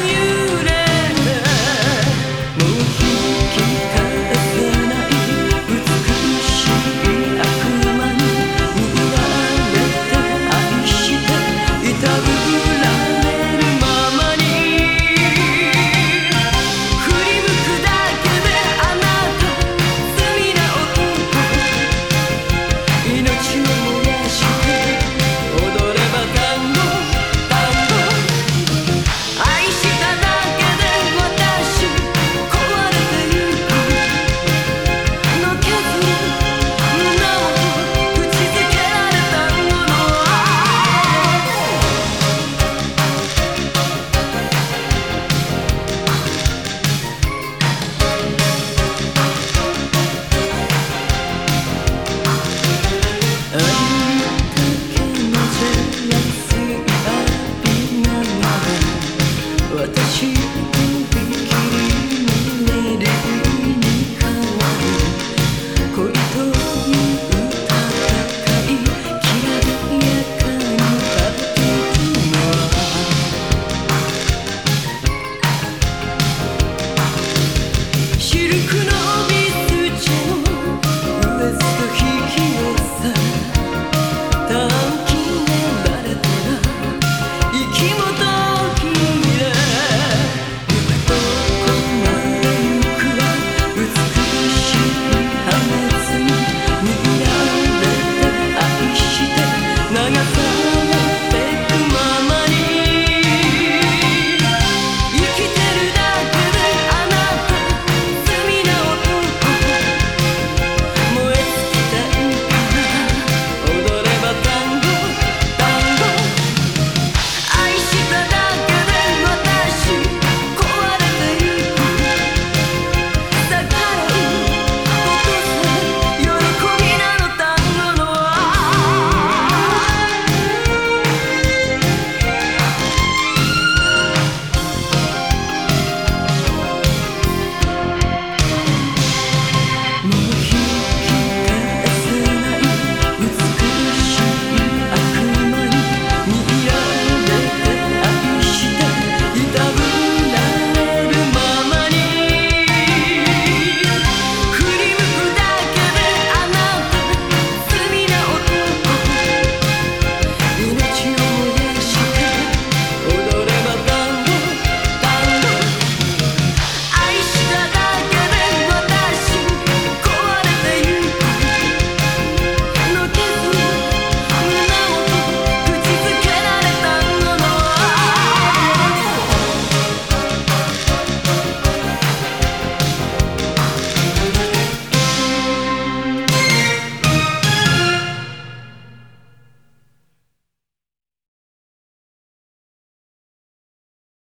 you